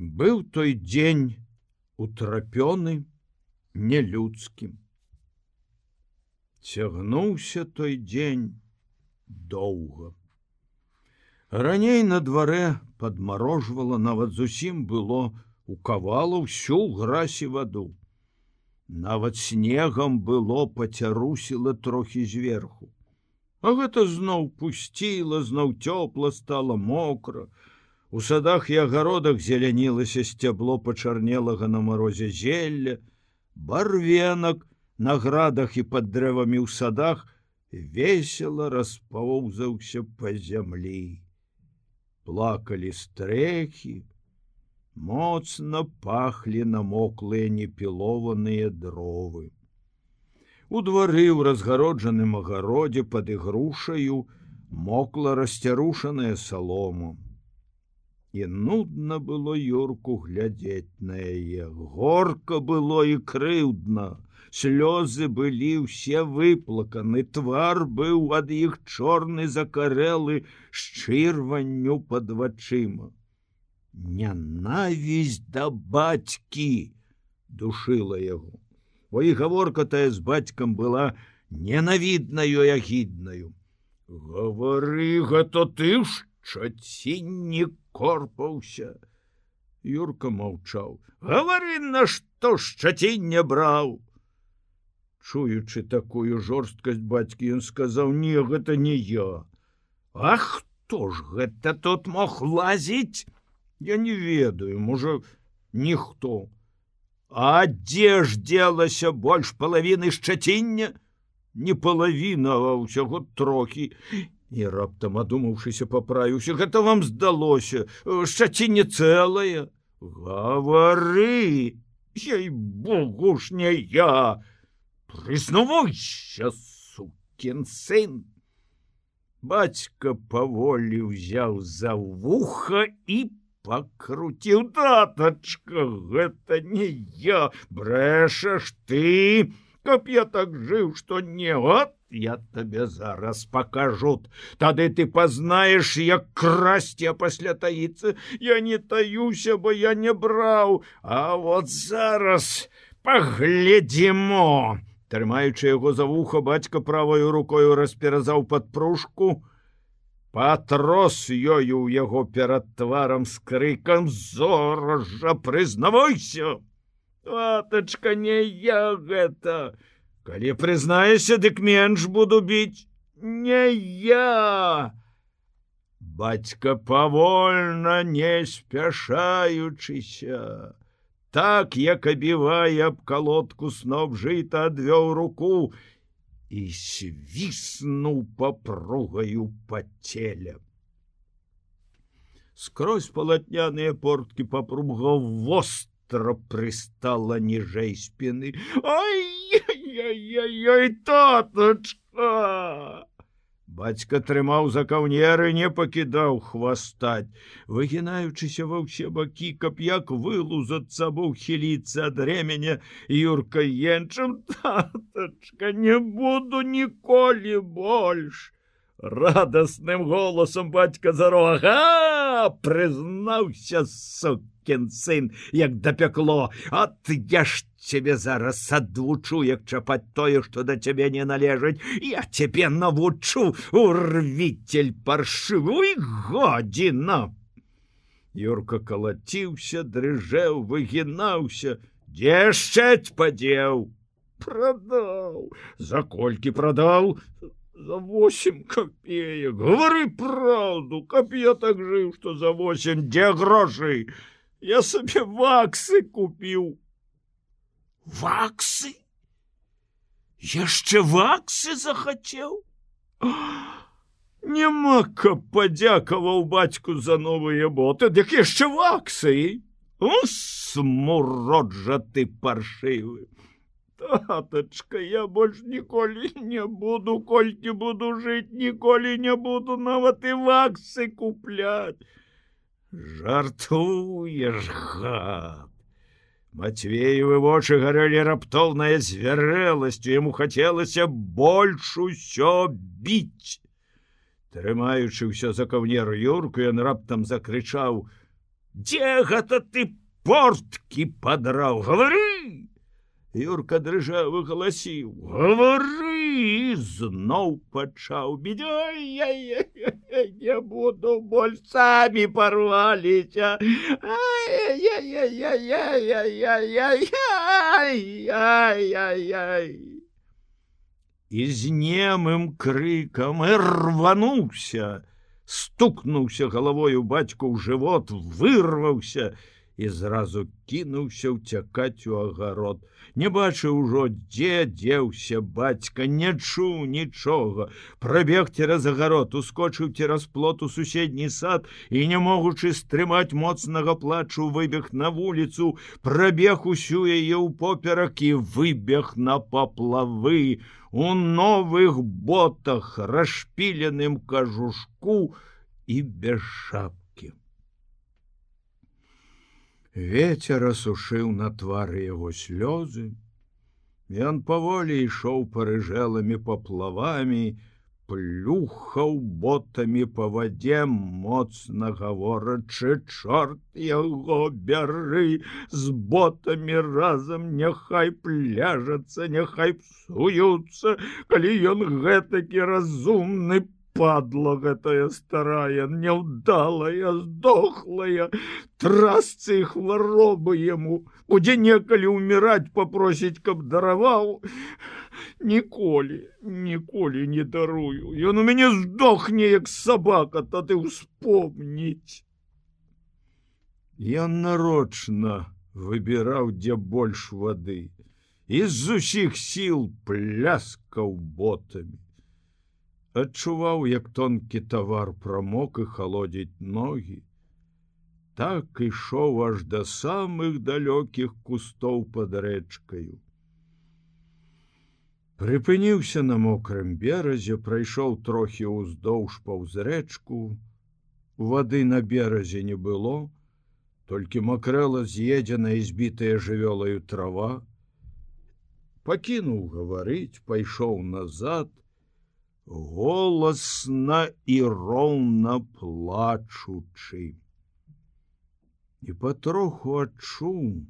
Быў той дзень утрапёны нелюдскім. Цягнуўся той дзень доўга. Раней на дварэ падмарожвала нават зусім было у кавалу всю грасі ваду. Нават снегам было пацярусіла трохі зверху. А гэта зноў пусціла, зноў цёпла стала мокра. У садах і агародах зелянілася сцябло пачарнелага на марозе зелля, барвенак на градах і пад дрэвамі ў садах весело распоўзаўся па зямлі плакалі стрэхі, моцна пахлі намоклыя непілованыя дровы. У двары ў разгароджаным агародзе пад ігрушаю мокла расцярушаная салому. І нудна было юрку глядзець на яе, горка было і крыўдна, слёзы былі ўсе выплаканы. Твар быў ад іх чорны закарэлы шчырванню под вачыма. Нянавість да бацькі душила яго. Бо і гаворка тая з бацькам была ненавіднаю агіднаю. Гавары гэта ты ж чацінні корпаўся. Юрка маўчаў. Гавары на што шчаціння браў? Чуючы такую жорсткасць бацькі ён сказаў не гэта не я А хто ж гэта тут мог лазіць? Я не ведаю можа ніхто а дзе ж делася больш палавіны шчаціння не палавіна а ўсяго трохі і раптам адумаўшыся паправіўся гэта вам здалося шчацінне цэлае гавары ей богу ж не я! Прызнавайся сукін сын! Бацька паволі ўзяў за вуха і пакруціў датачка гэта не я! Брэшаш ты! Каб я так жыў што не от я табе зараз пакажут тады ты пазнаеш як красці а пасля таіцца я не таюся бо я не браў. А вот зараз паглядзімо. Трымаючы яго за вуха бацька правою рукою расперазаў падпружку патрос ёю ў яго перад тварам з крыкам зоража прызнавайся! Атачка не я гэта калі прызнаешся дык менш буду біць не я бацька павольна не спяшаючыся так як абівае аб калодку сноп жыта адвёў руку і свіснуў папругаю па целе. Скрозь палатняныя порткі папруга востра прыстала ніжэй спины. Ай-яй-яй татачка! Бацька трымаў за каўнеры не пакідаў хвастаць, выгінаючыся ва ўсе бакі, каб як вылузацца або хіліцца ад рэменя юрка енчым татачка не буду ніколі больш. Радасным голасам бацька зарога прызнаўся сукін сын, як дапякло, А я ж цябе зараз адвучу як чапаць тое што да цябе не належыць я цябе навучу урвіцель паршывуй годзіна юрка калаціўся дрыжэў выгінаўся дзешчаць падзеў продаў за колькі прадаў за восемь копеек. Говоры праўду каб я так жыў што за восемь дзе грошай я сабе ваксы купіў ваксы? Яшчэ ваксы захацеў? Няма каб падзякаваў бацьку за новыя боты дык яшчэ ваксы! Смурод жа ты паршывы! Татачка я больш ніколі не буду колькі буду жыць ніколі не буду нават і ваксы купляць жартуеш гад Матвеевы вочы гарэлі раптоўная звярэласцю яму хацелася больш усё біць. Трымаючы ўсё за каўнеру юрку, ён раптам закрычаў: дзе гэта ты порткі падраў гавары Юрка дрыжавы галасіў. Гавары! Зноў пачаў. Бедя не буду больш самі парваліся і з немым крыкам рвануўся стукнуўся галавою бацьку ў жывот вырваўся і зразу кінуўся ўцякаць у агарод. Не бачыў ужо дзе дзеўся бацька не чуў нічога. Прабег цераз агарод ускочыў цераз плот у суседні сад і не могучы стрымаць моцнага плачу выбег на вуліцу прабег усю яе ў поперак і выбег на паплавы. У новых ботах расшпіленым кажушку і без шапки Вецер асушыў на твары яго слёзы. Ён паволі ішоў парыжэлымі паплавамі, плюхаў ботамі па вадзе моцна гаворачы чорт яго бяры з ботамі разам няхай пляжацца, няхай псуюцца, калі ён гэтакі разумны падла гэтая старая няўдалая здохлая. Трасцы хваробы яму. Будзе некалі ўміраць попросіць каб дараваў. Ніколі ніколі не дарую. Ён у мяне здохне як сабака тады успомніць ён нарочна выбіраў дзе больш вады. І з усіх сіл пляскаў ботамі адчуваў, як тонкі тавар прамок і халодзіць ногі. Так ішоў аж да самых далёкіх кустоў пад рэчкаю. Прыпыніўся на мокрым беразе, прайшоў трохі ўздоўж паўз рэчку. Вады на беразе не было, толькі макрэла з'едзена і збітая жывёлаю трава. Пакінуў гаварыць, пайшоў назад, голасна і роўна плачучы. І патроху адчуў,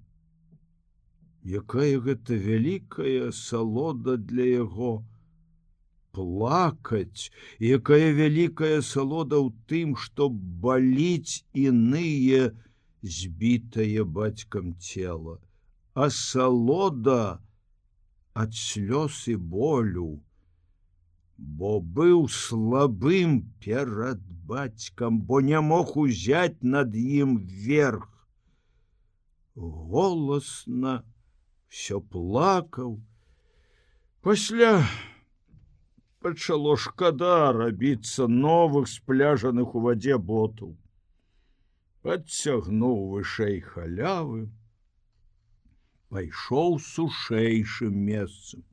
якая гэта вялікая салода для яго плакаць, якая вялікая салода ў тым, што баліць іныя збітае бацькам цела, а салода ад слёз і болю, бо быў слабым перад бацькам, бо не мог узяць над ім верх. Голасна все плакаў. Пасля пачало шкада рабіцца новых спляжаных у вадзе ботаў. Падцягнуў вышэй халявы, пайшоў сушэйшым месцам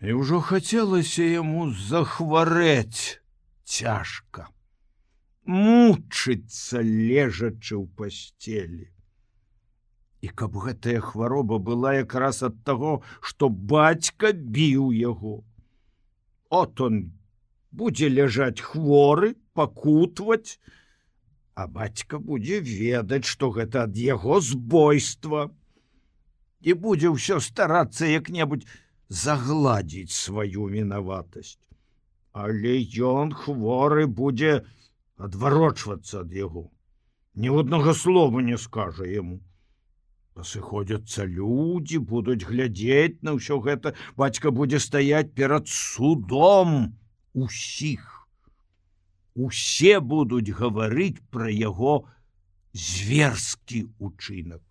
і ўжо хацелася яму захварэць цяжка мучыцца лежачы ў пасцелі і каб гэтая хвароба была якраз ад таго што бацька біў яго. От он будзе ляжаць хворы пакутваць а бацька будзе ведаць што гэта ад яго збойства. І будзе ўсё старацца як-небудзь загладзіць сваю вінаватасць. Але ён хворы будзе адварочвацца ад яго. Ні аднага слова не скажа яму. Пасыходзяцца людзі, будуць глядзець на ўсё гэта, бацька будзе стаяць перад судом усіх. Усе будуць гаварыць пра яго зверскі учынак.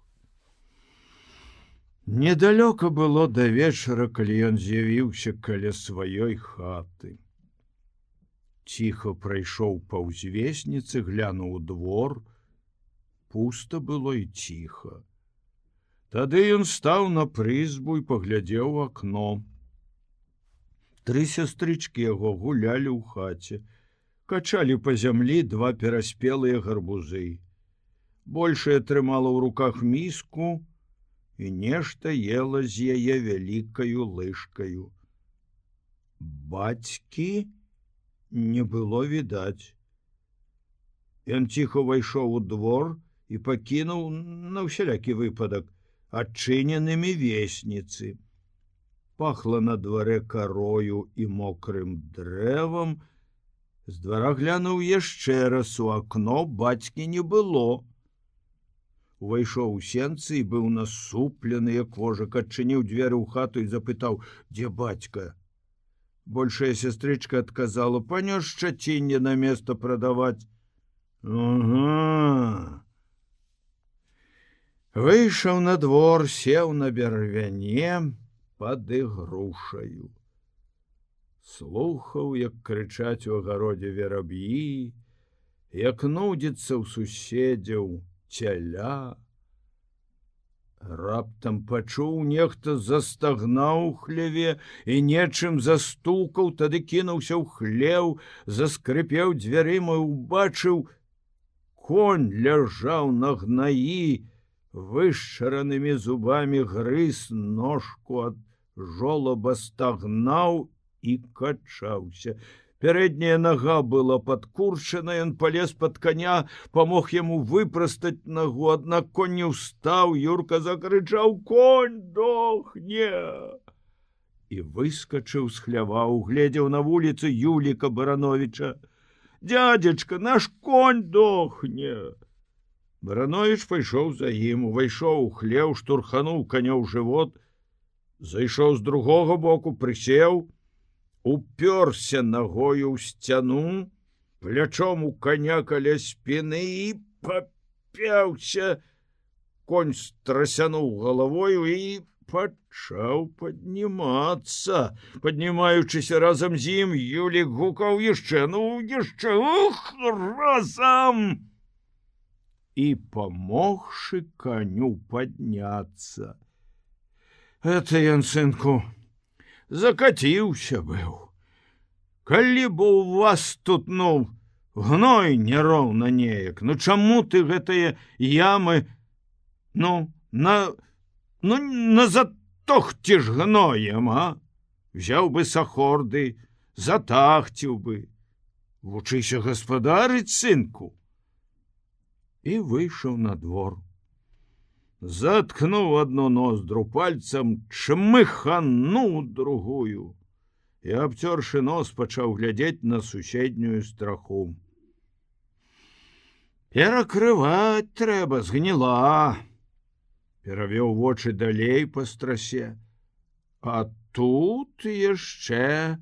Недалёка было да вечара, калі ён з'явіўся каля сваёй хаты. Ціха прайшоў па ўзвесніцы, глянуў двор, пуста было і ціха. Тады ён стаў на прызбу і паглядзеў акно. Тры сястрычкі яго гулялі ў хаце, качалі па зямлі два пераспелыя гарбузы. Большая трымала ў руках міску, і нешта ела з яе вялікаю лыжкаю. Бацькі не было відаць. Ён ціха ўвайшоў у двор і пакінуў на ўсялякі выпадак адчыненымі весніцы. Пахла на дварэ карою і мокрым дрэвам. З двара глянуў яшчэ раз у акно бацькі не было. Увайшоў у сенцы і быў насуплены, як вожак адчыніў дзверы ў хату і запытаў: дзе бацька. Большая сястрычка адказала панёс шчацінне на место прадаваць. Ага. Выйшаў на двор, сеў на бярвяне пад ігрушаю. Слухаў, як крычаць у агародзе вераб'і, як нудзіцца ў суседзяў, цяля. Раптам пачуў нехта застагнаў хляве і нечым застукаў, тады кінуўся ў хлеў, заскрыпеў дзвярыма і убачыў, конь ляжаў на гнаі, вышчаранымі зубамі грыз ножку ад жолаба стагнаў і качаўся пярэдняя нага была падкурчана ён полез под коня помог яму выпрастаць нагу аднак конь не устаў юрка закрычаў конь дохне і выскочыў з хлява угледзеў на вуліцы юліка барановича. Дядзечка наш конь дохне баранович пайшоў за ім увайшоў у хлеў штурхануў канёў жывот зайшоў з другога боку прысеў упёрся ногою ў сцяну, плячом у коня каля спины і папяўся, конь страсянуў галавою і пачаў паднімацца, поднімаючыся разам з ім Юлі гукаў яшчэ ну яшчэ разам і памогшы коню падняцца. Это ён сынку, закаціўся быў. Калі б у вас тут ну гной няроўна неяк, Ну чаму ты гэтыя ямы ну на ну на затохці ж гноем, а? Взяў бы сахорды, затахціў бы, вучыся гаспадарыць сынку. І выйшаў на двор заткнуў одну ноздру пальцам чмыхану другую. І абцёршы нос пачаў глядзець на суседнюю страху. Перакрываць трэба згніла перавёў вочы далей па страсе. А тут яшчэ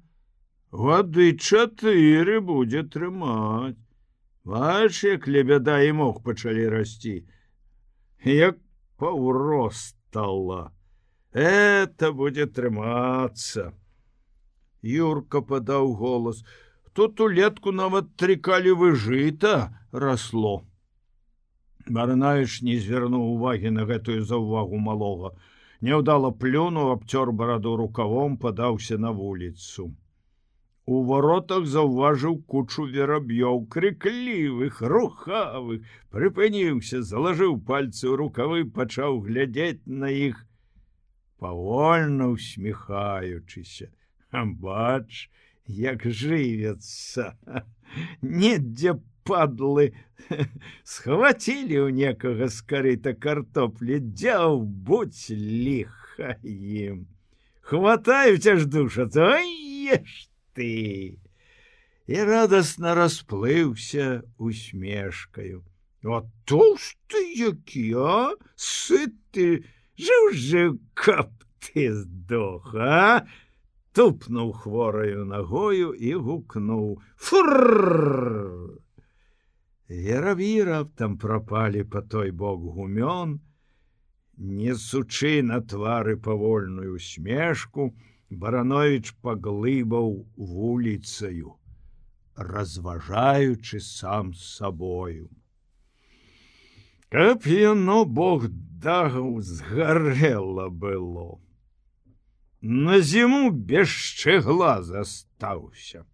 воды чатыры будзе трымаць. Ваши клебяда і мог пачалі расці. Як паўростала. Это будет трымацца. Юрка падаў голас. Тут улетку нават трыкалі выжыта расло. Барнаеш не звярнуў увагі на гэтую заўвагу малога. Няўдала плюнуў, абцёр бараду рукавом падаўся на вуліцу. У воротах заўважыў кучу вераб'ёў крыклівых рухавых прыпыніўся залажыў пальцы ў рукавы пачаў глядзець на іх павольна усміхаючыся. Бач як жывецца недзе падлы! Схвацілі ў некага скарыта картоплі дзяў будь ліха ім! Хватаюць аж душа еш ты і радостно расплыўся усмешкаю вот толсты які а? Сыты жыў жыў каб ты здоха тупнуў хвораю ногою і гукнуў фур веравіра там пропалі по той бок гумён несучы на твары павольную усмешку и баранович паглыбаў вуліцаю разважаючы сам з сабою. Каб яно бог дагаў згарэла было. На зіму без шчэгла застаўся.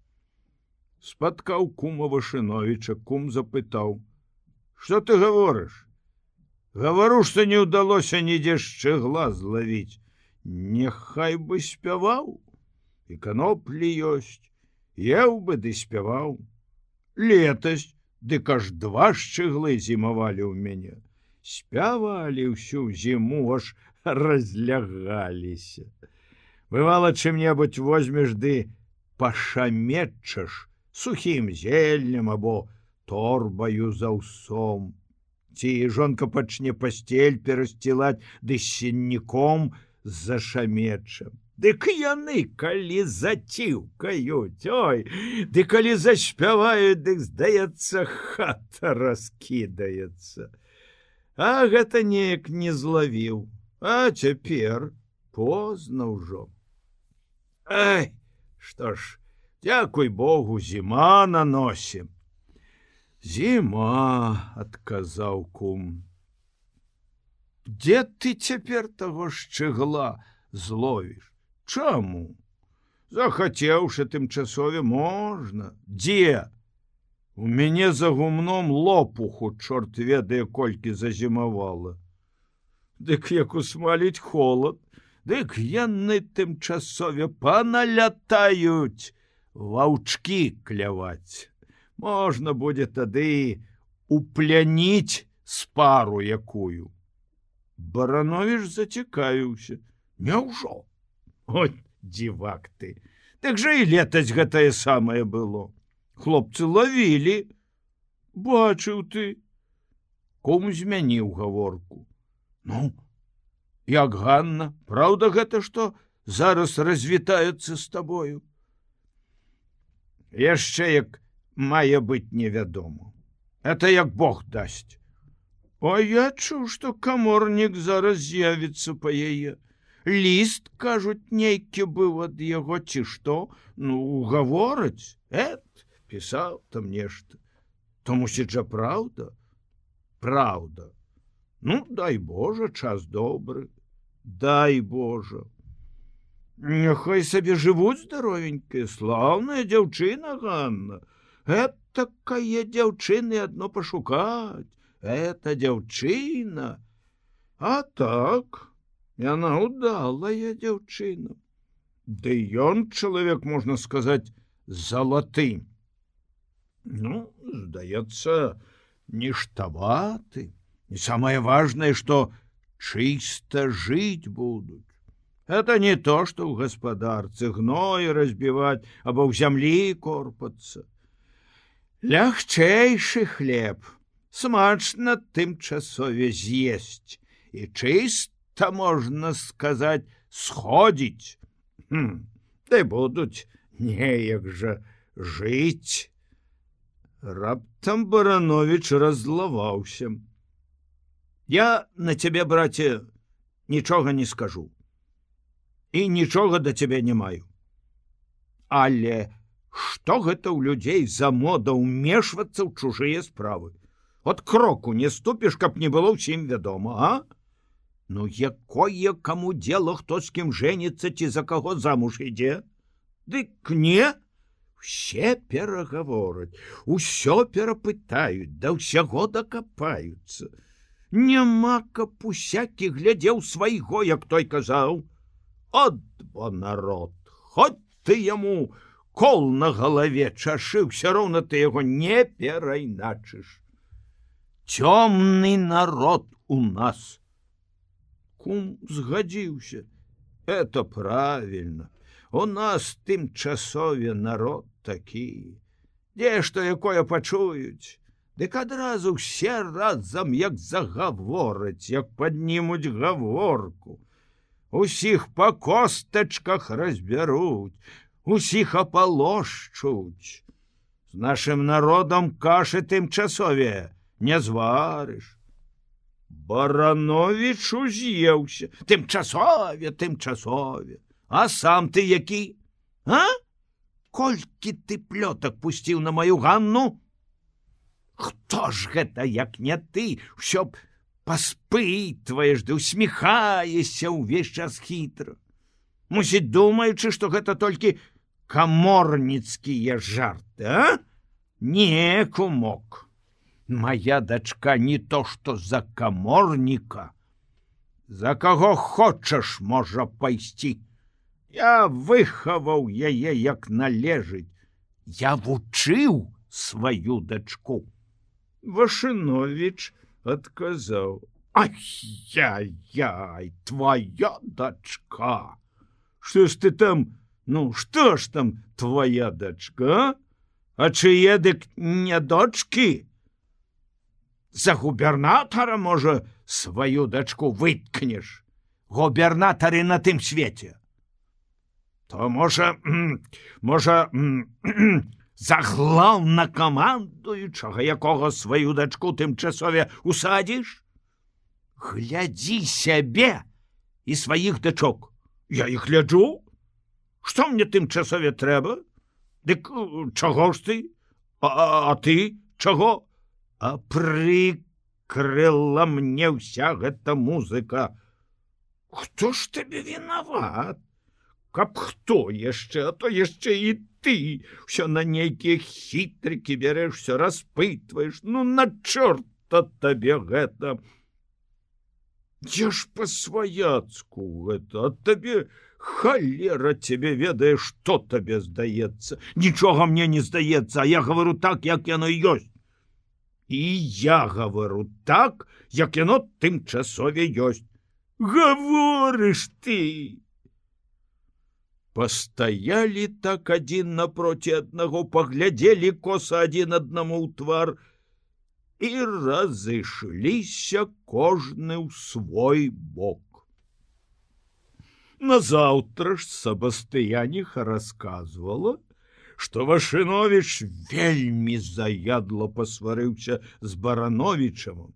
Спаткаў кума вашыновича кум запытаў что ты гаворыш? Гавару что не ўдалося нідзе шчэгла злавіць Няхай бы спяваў і каноплі ёсць еў бы ды спяваў летась Дык аж два шчыглы зімавалі ў мяне. Спявалі ўсю зіму аж разлягаліся. Бывала чым-небудзь возьмеш ды пашаметчаш сухім зельнем або торбаю за ўсом. Ці жонка пачне пасцель перасцілаць ды сенніком з-за шаметчам. Дык яны калі заціўкаюць Ой Ды калі заспяваюць, дык здаецца хата раскідаецца. А гэта неяк не злавіў, А цяпер позна ўжо. Ай, што ж, Дякуй Богу, зіма наносім. Зіма, адказаў кум. Дзе ты цяпер таго шчыгла зловіш? Чаму? Захацеўшы тымчасове можна, дзе? У мяне за гумном лопуху чорт ведае колькі зазімавала. Дык як усмаліць холод, Дык яны тымчасове паналятаюць ваўчкі кляваць. Можна будзе тады упляніць з пару якую. Барановіш зацікавіўся, Няўжо? От дзівак ты. Так жа і летась гэтае самае было. Хлопцы лавілі. Бачыў ты, Кому змяніў гаворку. Ну, як Ганна, Праўда гэта што зараз развітаецца з табою. Яшчэ як мае быць невядома. Это як Бог дасць. А я чуў, што каморнік зараз з'явіцца па яе. Ліст кажуць нейкі быў ад яго ці што? Ну гавораць эт пісаў там нешта. То мусіць жа праўда? Праўда. Ну дай Божа час добры. Дай Божа. Няхай сабе жывуць здаровенькая слаўная дзяўчына Ганна. Это такая дзяўчыны адно пашукаць это дзяўчына а так Яна удалая дзяўчына. Ды ён чалавек можна сказаць залаты. Ну, здаецца, ніштаваты. І самае важнае, што чыста жыць будуць. Это не то, што ў гаспадарцы гной разбіваць або ў зямлі корпацца. Лягчэйшы хлеб, смачна тымчасове з'есць. І чыст то можна сказаць сходзіць. Ты будуць неяк жа жыць. Раптам баранович разлаваўся я на цябе браце нічога не скажу. І нічога да цябе не маю. Але что гэта ў людзей за мода ўмешвацца ў чужыя справы от кроку не ступіш каб не было ўсім вядома а? Ну якое каму дело хто з кім жэніцца ці за каго замуж ідзе? Дык не все перагавораць усё перапытаюць да ўсяго дакапаюцца. Няма каб усякі глядзеў свайго як той казаў. От бо народ хоть ты яму кол на галаве чашы ўсё роўна ты яго не перайначыш цёмны народ у нас. Кум згадзіўся. Это правильно у нас тымчасове народ такі. Дзе што якое пачуюць? Дык адразу все разам як загавораць як паднімуць гаворку. Усіх па костачках разбяруць усіх апалошчуць з нашим народам кашы тымчасове не зварыш. Баранович уз'еўся. Тымчасове тымчасове. А сам ты які? А? Колькі ты плётак пусціў на маю ганну? Хто ж гэта як не ты? Ўсё б паспытваеш ды усміхаешся ўвесь час хітра. Мусіць думаючы што гэта толькі каморніцкія жарты а? Не кумок моя дачка не то что за каморніка за каго хочаш можа пайсці я выхаваў яе як належыць я вучыў сваю дачку Вашынович адказаў: Ай-яй, твоя дачка. Што ж ты там, ну што ж там твоя дачка? А чые дык не дочки? За губернатара можа сваю дачку выткнеш. Губернатары на тым свеце. То можа, можа, заглаўна камандуючага, якога сваю дачку тымчасове усадзіш? Глядзі сябе і сваіх дачок. Я іх гляджу, Што мне тымчасове трэба? Дык чаго ж ты? А, а ты чаго? А прыкрыла мне ўся гэта музыка. Хто ж табе вінават? Каб хто яшчэ, а то яшчэ і ты ўсё на нейкія хітрыкі бярэшся, распытваеш, ну на чорта табе гэта. Я ж па-сваяцку гэта ад табе халера тебе ведае, што табе здаецца. Нічога мне не здаецца, а я гавару так, як яно ёсць. І я гавару так, як яно тымчасове ёсць. Гаворыш ты! Пастаялі так адзін напроці аднаго, паглядзелі коса адзін аднаму ў твар і разышліся кожны ў свой бок. Назаўтра ж Сабастыяніха рассказывала, што Вашынович вельмі заядло пасварыўся з барановичам,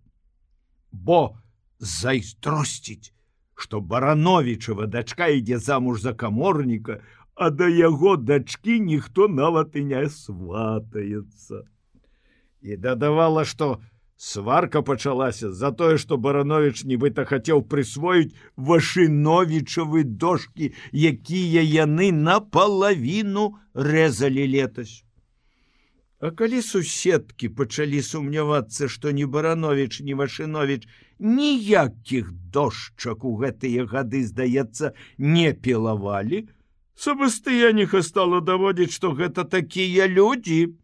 бо зайстросціць, што барановичава дачка ідзе замуж за каморніка, а да яго дачкі ніхто нават і не сватаецца. І дадавала, што сварка пачалася за тое, што баранович нібыта хацеў прысвоіць вашыновічавы дошки, якія яны напалавіну рэзалі летась. А калі суседкі пачалі сумнявацца, што ні баранович, ні вашынович ніякіх дошчак у гэтыя гады, здаецца, не пілавалі, Сабастыяніха стала даводзіць, што гэта такія людзі,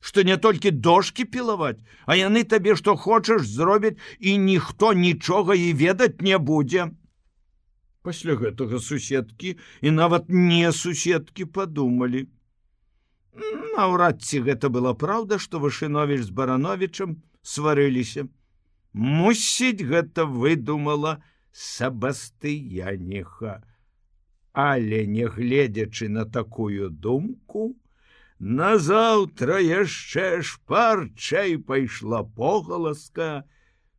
што не толькі дошки пілаваць, а яны табе што хочаш зробяць і ніхто нічога і ведаць не будзе. Пасля гэтага суседкі і нават не суседкі падумалі, Наўрад ці гэта была праўда, што Вашынович з барановичам сварыліся. Мусіць, гэта выдумала сабастыяніха. Але не гледзячы на такую думку, назаўтра яшчэ шпарчэй пайшла погаласка,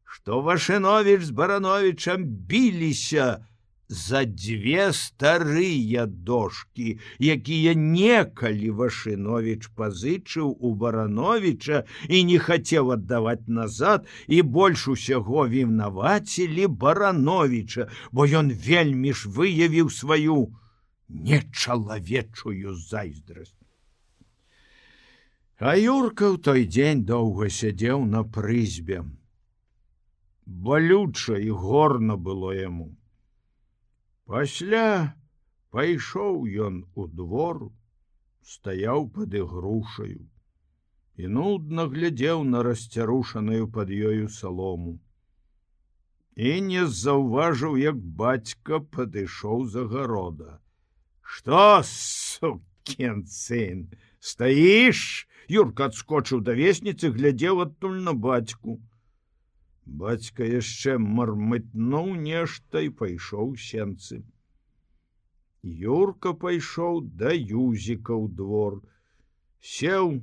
што Вашынович з барановичам біліся, за дзве старыя дошки, якія некалі Вашынович пазычыў у барановича і не хацеў аддаваць назад і больш усяго вінавацілі барановича, бо ён вельмі ж выявіў сваю нечалавечую зайздрасць. А Юрка ў той дзень доўга сядзеў на прызбе. Балюча і горна было яму. Пасля пайшоў ён у двор, стаяў пад ігрушаю і нудна глядзеў на расцярушаную пад ёю салому. І не заўважыў, як бацька падышоў за гарода. Што сукен сын, стаіш, Юрка адскочыў да весніцы, глядзеў адтуль на бацьку. Бацька яшчэ мармытнуў нешта і пайшоў сенцы. Юрка пайшоў да юзіка ў двор, сеў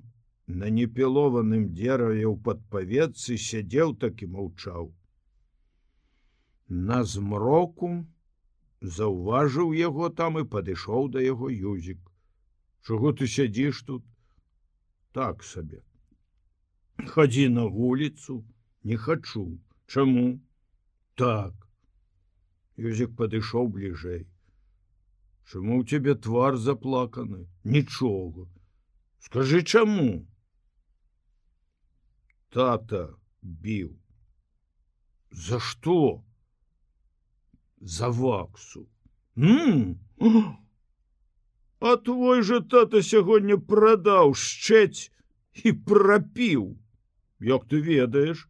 на непілованым дзераве ў падпаведцы сядзеў так і маўчаў. На змроку заўважыў яго там і падышоў да яго юзік. Чаго ты сядзіш тут? Так сабе. Хадзі на вуліцу, не хачу. Чаму? Так. Юзік падышоў бліжэй. Чаму у цябе твар заплаканы? Нічога. Скажи чаму? Тата біў. За что за ваксу. Ну а твой же тата сягоння прадаў шчэць і прапіў як ты ведаеш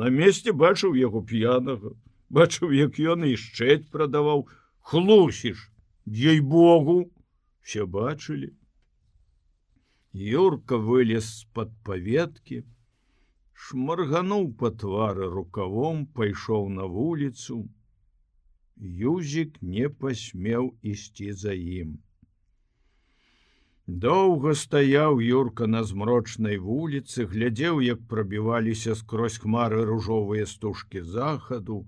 на месте бачыў яго п'янага бачыў як ён і шчэць прадаваў хлусіш ей богу все бачылі Юрка вылез з-пад паветкі шмаргануў па твары рукавом пайшоў на вуліцу Юзік не пасмеў ісці за ім Доўга стаяў Юрка на змрочнай вуліцы, глядзеў, як прабіваліся скрозь хмары ружовыя стужкі захаду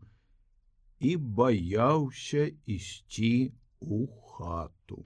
і баяўся ісці у хату.